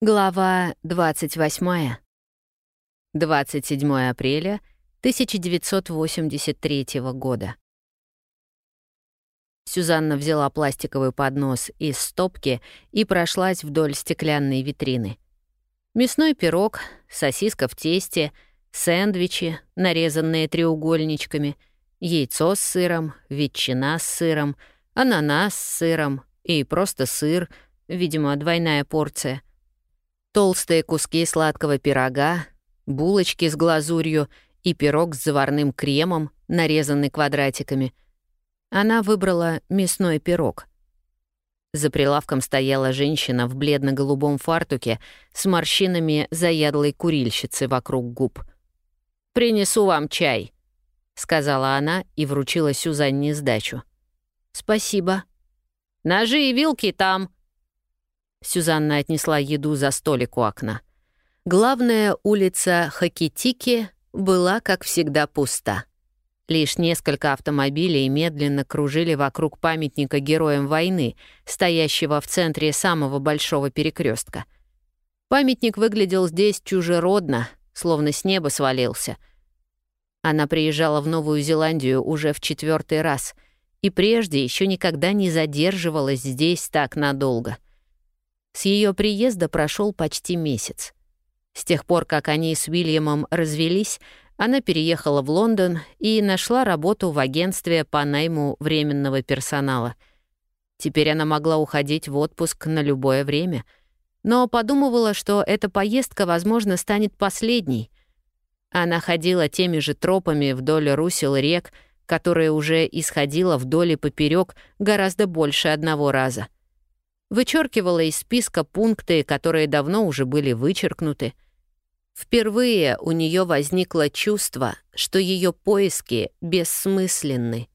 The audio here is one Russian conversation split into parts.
Глава 28. 27 апреля 1983 года. Сюзанна взяла пластиковый поднос из стопки и прошлась вдоль стеклянной витрины. Мясной пирог, сосиска в тесте, сэндвичи, нарезанные треугольничками, яйцо с сыром, ветчина с сыром, ананас с сыром и просто сыр, видимо, двойная порция — толстые куски сладкого пирога, булочки с глазурью и пирог с заварным кремом, нарезанный квадратиками. Она выбрала мясной пирог. За прилавком стояла женщина в бледно-голубом фартуке с морщинами заядлой курильщицы вокруг губ. «Принесу вам чай», — сказала она и вручила Сюзанне сдачу. «Спасибо». «Ножи и вилки там», Сюзанна отнесла еду за столик у окна. Главная улица Хакитики была, как всегда, пуста. Лишь несколько автомобилей медленно кружили вокруг памятника героям войны, стоящего в центре самого большого перекрестка. Памятник выглядел здесь чужеродно, словно с неба свалился. Она приезжала в Новую Зеландию уже в четвертый раз и прежде еще никогда не задерживалась здесь так надолго — с ее приезда прошел почти месяц. С тех пор, как они с Уильямом развелись, она переехала в Лондон и нашла работу в агентстве по найму временного персонала. Теперь она могла уходить в отпуск на любое время, но подумывала, что эта поездка, возможно, станет последней. Она ходила теми же тропами вдоль русел рек, которые уже исходила вдоль и поперек гораздо больше одного раза — вычеркивала из списка пункты, которые давно уже были вычеркнуты. Впервые у нее возникло чувство, что ее поиски бессмысленны.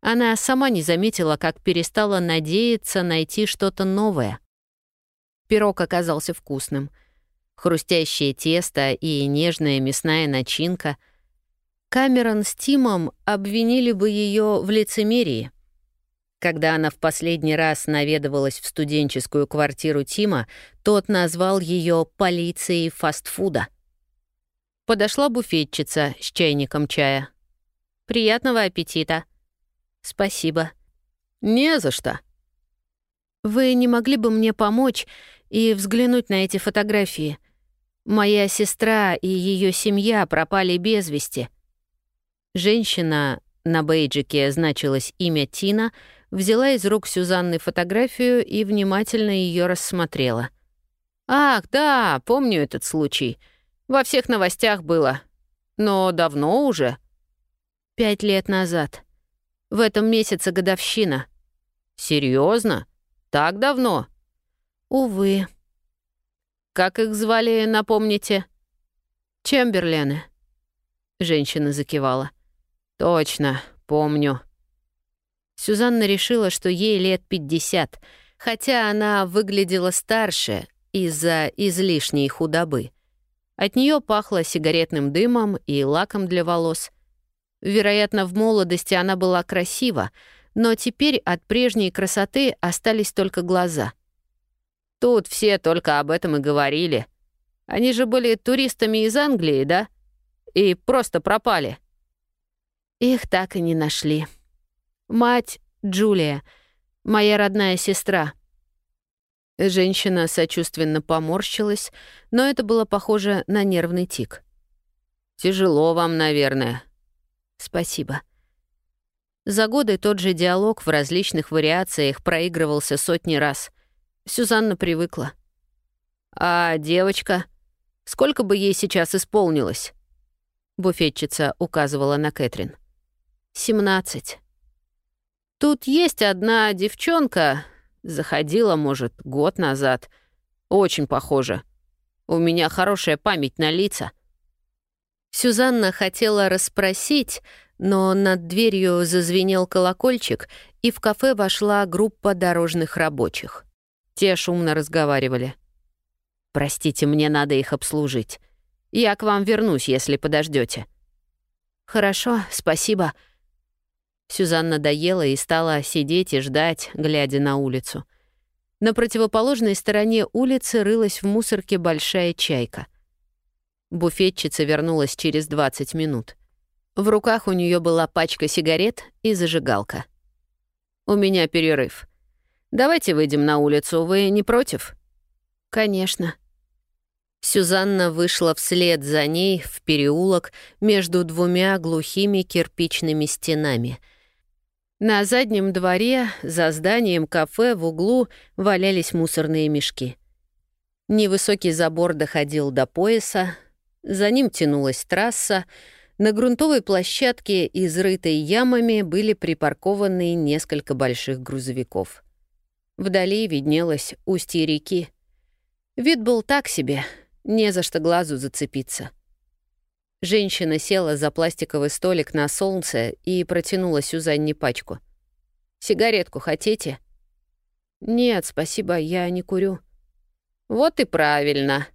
Она сама не заметила, как перестала надеяться найти что-то новое. Пирог оказался вкусным. Хрустящее тесто и нежная мясная начинка. Камерон с Тимом обвинили бы ее в лицемерии — когда она в последний раз наведывалась в студенческую квартиру Тима, тот назвал ее полицией фастфуда. Подошла буфетчица с чайником чая. «Приятного аппетита!» «Спасибо». «Не за что». «Вы не могли бы мне помочь и взглянуть на эти фотографии? Моя сестра и ее семья пропали без вести». Женщина, на бейджике значилось имя Тина — взяла из рук Сюзанны фотографию и внимательно ее рассмотрела. «Ах, да, помню этот случай. Во всех новостях было. Но давно уже?» «Пять лет назад. В этом месяце годовщина». Серьезно? Так давно?» «Увы». «Как их звали, напомните?» «Чемберлены». Женщина закивала. «Точно, помню». Сюзанна решила, что ей лет 50, хотя она выглядела старше из-за излишней худобы. От нее пахло сигаретным дымом и лаком для волос. Вероятно, в молодости она была красива, но теперь от прежней красоты остались только глаза. Тут все только об этом и говорили. Они же были туристами из Англии, да? И просто пропали. Их так и не нашли. Мать Джулия, моя родная сестра». Женщина сочувственно поморщилась, но это было похоже на нервный тик. «Тяжело вам, наверное». «Спасибо». За годы тот же диалог в различных вариациях проигрывался сотни раз. Сюзанна привыкла. «А девочка? Сколько бы ей сейчас исполнилось?» Буфетчица указывала на Кэтрин. «Семнадцать». Тут есть одна девчонка, заходила, может, год назад. Очень похожа. У меня хорошая память на лица. Сюзанна хотела расспросить, но над дверью зазвенел колокольчик, и в кафе вошла группа дорожных рабочих. Те шумно разговаривали. «Простите, мне надо их обслужить. Я к вам вернусь, если подождете. «Хорошо, спасибо», Сюзанна доела и стала сидеть и ждать, глядя на улицу. На противоположной стороне улицы рылась в мусорке большая чайка. Буфетчица вернулась через 20 минут. В руках у нее была пачка сигарет и зажигалка. «У меня перерыв. Давайте выйдем на улицу, вы не против?» «Конечно». Сюзанна вышла вслед за ней в переулок между двумя глухими кирпичными стенами. На заднем дворе, за зданием кафе в углу валялись мусорные мешки. Невысокий забор доходил до пояса, за ним тянулась трасса, на грунтовой площадке, изрытой ямами, были припаркованы несколько больших грузовиков. Вдали виднелось устье реки. Вид был так себе, не за что глазу зацепиться. Женщина села за пластиковый столик на солнце и протянула Сюзанне пачку. «Сигаретку хотите?» «Нет, спасибо, я не курю». «Вот и правильно».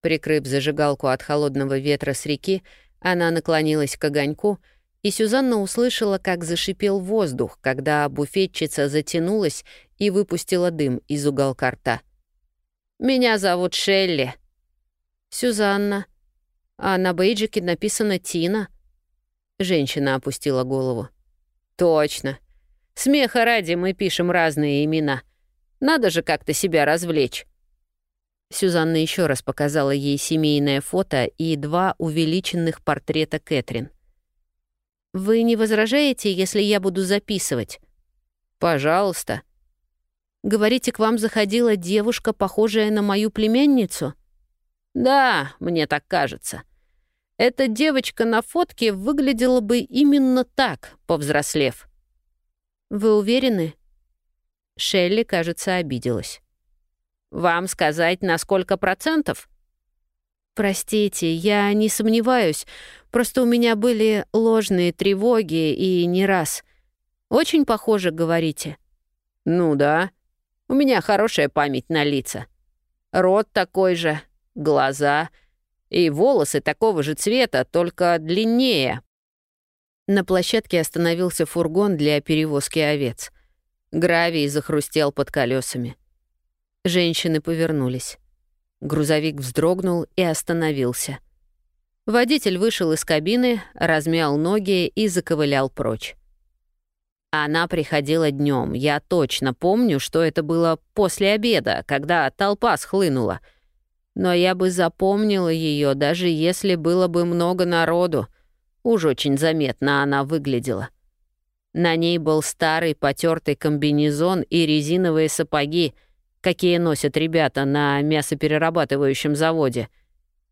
Прикрыв зажигалку от холодного ветра с реки, она наклонилась к огоньку, и Сюзанна услышала, как зашипел воздух, когда буфетчица затянулась и выпустила дым из уголка рта. «Меня зовут Шелли». «Сюзанна. А на бейджике написано «Тина». Женщина опустила голову. «Точно. Смеха ради мы пишем разные имена. Надо же как-то себя развлечь». Сюзанна еще раз показала ей семейное фото и два увеличенных портрета Кэтрин. «Вы не возражаете, если я буду записывать?» «Пожалуйста». «Говорите, к вам заходила девушка, похожая на мою племянницу?» «Да, мне так кажется. Эта девочка на фотке выглядела бы именно так, повзрослев». «Вы уверены?» Шелли, кажется, обиделась. Вам сказать, на сколько процентов?» «Простите, я не сомневаюсь. Просто у меня были ложные тревоги и не раз. Очень похоже, говорите». «Ну да. У меня хорошая память на лица. Рот такой же, глаза и волосы такого же цвета, только длиннее». На площадке остановился фургон для перевозки овец. Гравий захрустел под колесами. Женщины повернулись. Грузовик вздрогнул и остановился. Водитель вышел из кабины, размял ноги и заковылял прочь. Она приходила днем. Я точно помню, что это было после обеда, когда толпа схлынула. Но я бы запомнила ее, даже если было бы много народу. Уж очень заметно она выглядела. На ней был старый потертый комбинезон и резиновые сапоги — какие носят ребята на мясоперерабатывающем заводе.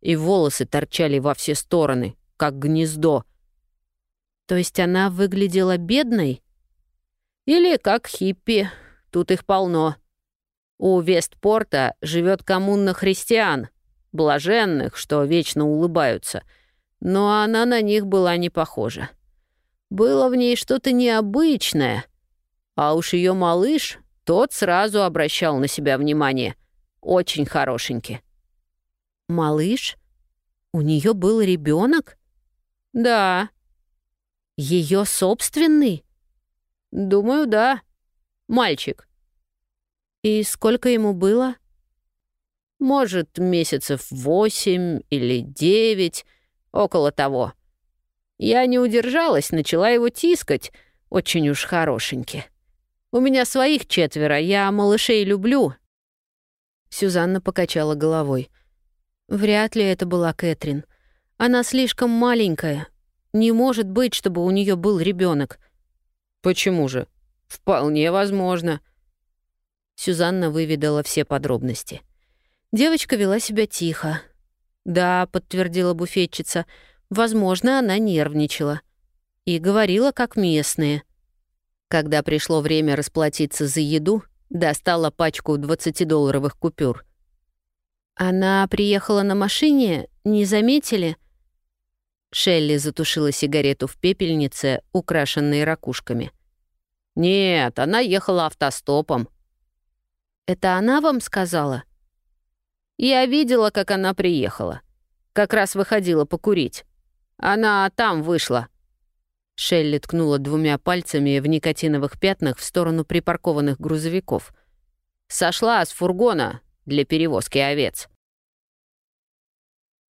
И волосы торчали во все стороны, как гнездо. То есть она выглядела бедной? Или как хиппи, тут их полно. У Вестпорта живет коммуна христиан, блаженных, что вечно улыбаются, но она на них была не похожа. Было в ней что-то необычное, а уж ее малыш тот сразу обращал на себя внимание. Очень хорошенький. «Малыш? У нее был ребенок? «Да». Ее собственный?» «Думаю, да. Мальчик». «И сколько ему было?» «Может, месяцев восемь или девять, около того. Я не удержалась, начала его тискать, очень уж хорошенький». У меня своих четверо, я малышей люблю». Сюзанна покачала головой. «Вряд ли это была Кэтрин. Она слишком маленькая. Не может быть, чтобы у нее был ребенок. «Почему же? Вполне возможно». Сюзанна выведала все подробности. Девочка вела себя тихо. «Да», — подтвердила буфетчица, — «возможно, она нервничала. И говорила, как местные». Когда пришло время расплатиться за еду, достала пачку 20-долларовых купюр. «Она приехала на машине? Не заметили?» Шелли затушила сигарету в пепельнице, украшенной ракушками. «Нет, она ехала автостопом». «Это она вам сказала?» «Я видела, как она приехала. Как раз выходила покурить. Она там вышла. Шелли ткнула двумя пальцами в никотиновых пятнах в сторону припаркованных грузовиков. Сошла с фургона для перевозки овец.